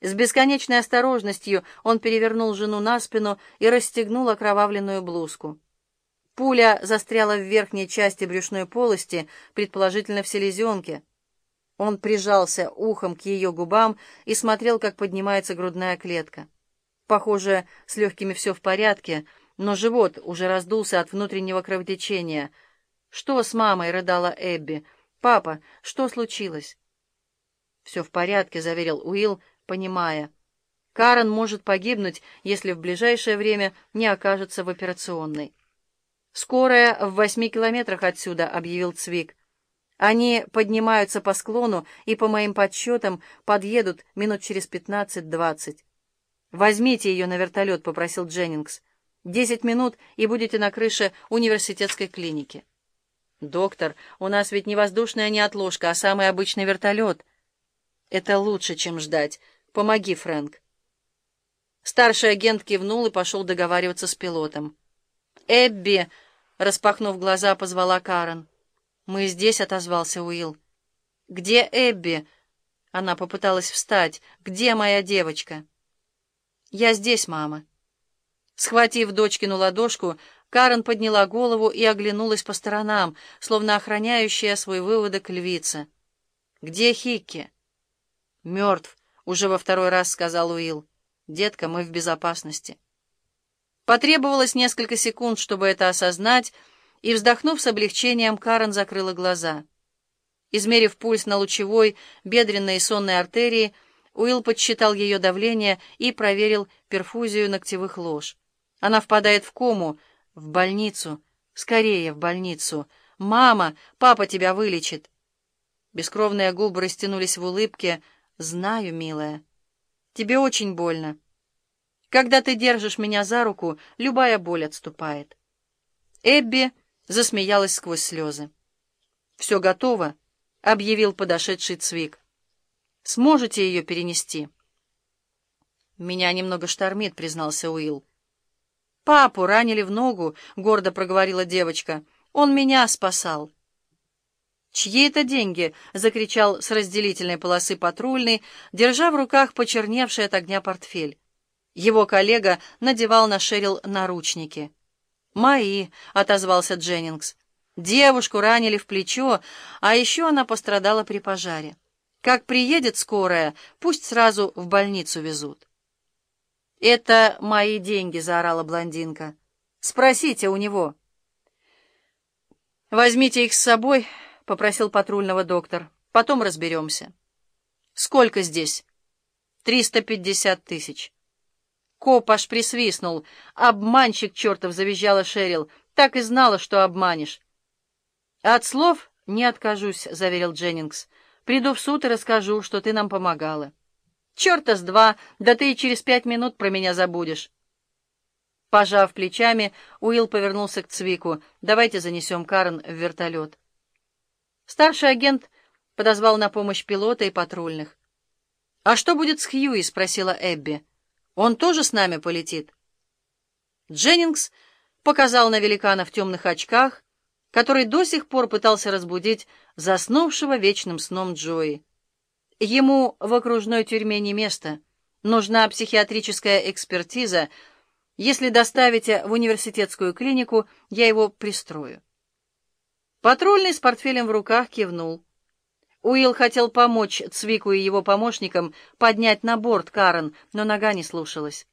С бесконечной осторожностью он перевернул жену на спину и расстегнул окровавленную блузку. Пуля застряла в верхней части брюшной полости, предположительно в селезенке. Он прижался ухом к ее губам и смотрел, как поднимается грудная клетка. Похоже, с легкими все в порядке, но живот уже раздулся от внутреннего кровотечения. «Что с мамой?» — рыдала Эбби. «Папа, что случилось?» «Все в порядке», — заверил Уилл, понимая. «Карен может погибнуть, если в ближайшее время не окажется в операционной». «Скорая в восьми километрах отсюда», — объявил Цвик. «Они поднимаются по склону и, по моим подсчетам, подъедут минут через пятнадцать-двадцать». «Возьмите ее на вертолет», — попросил Дженнингс. «Десять минут, и будете на крыше университетской клиники». «Доктор, у нас ведь не воздушная неотложка, а самый обычный вертолет». «Это лучше, чем ждать. Помоги, Фрэнк». Старший агент кивнул и пошел договариваться с пилотом. «Эбби!» — распахнув глаза, позвала Карен. «Мы здесь», — отозвался Уилл. «Где Эбби?» Она попыталась встать. «Где моя девочка?» «Я здесь, мама». Схватив дочкину ладошку, Карен подняла голову и оглянулась по сторонам, словно охраняющая свой выводок львица. «Где Хикки?» «Мертв», — уже во второй раз сказал Уилл. «Детка, мы в безопасности». Потребовалось несколько секунд, чтобы это осознать, и, вздохнув с облегчением, Карен закрыла глаза. Измерив пульс на лучевой, бедренной и сонной артерии, Уилл подсчитал ее давление и проверил перфузию ногтевых лож. Она впадает в кому, в больницу. Скорее в больницу. «Мама! Папа тебя вылечит!» Бескровные губы растянулись в улыбке. «Знаю, милая. Тебе очень больно. Когда ты держишь меня за руку, любая боль отступает». Эбби засмеялась сквозь слезы. «Все готово», — объявил подошедший Цвик. «Сможете ее перенести?» «Меня немного штормит», — признался Уилл. «Папу ранили в ногу», — гордо проговорила девочка. «Он меня спасал». «Чьи это деньги?» — закричал с разделительной полосы патрульный, держа в руках почерневший от огня портфель. Его коллега надевал на Шерил наручники. «Мои», — отозвался Дженнингс. «Девушку ранили в плечо, а еще она пострадала при пожаре. Как приедет скорая, пусть сразу в больницу везут». «Это мои деньги», — заорала блондинка. «Спросите у него». «Возьмите их с собой», — попросил патрульного доктор. «Потом разберемся». «Сколько здесь?» «Триста пятьдесят тысяч». Коп аж присвистнул. «Обманщик чертов!» — завизжала Шерил. «Так и знала, что обманешь». «От слов не откажусь», — заверил Дженнингс. «Приду в суд и расскажу, что ты нам помогала». «Черта с два! Да ты и через пять минут про меня забудешь!» Пожав плечами, Уилл повернулся к Цвику. «Давайте занесем Карен в вертолет». Старший агент подозвал на помощь пилота и патрульных. «А что будет с Хьюи?» — спросила Эбби. Он тоже с нами полетит?» Дженнингс показал на великана в темных очках, который до сих пор пытался разбудить заснувшего вечным сном Джои. Ему в окружной тюрьме не место. Нужна психиатрическая экспертиза. Если доставите в университетскую клинику, я его пристрою. Патрульный с портфелем в руках кивнул. Уилл хотел помочь Цвику и его помощникам поднять на борт Карен, но нога не слушалась.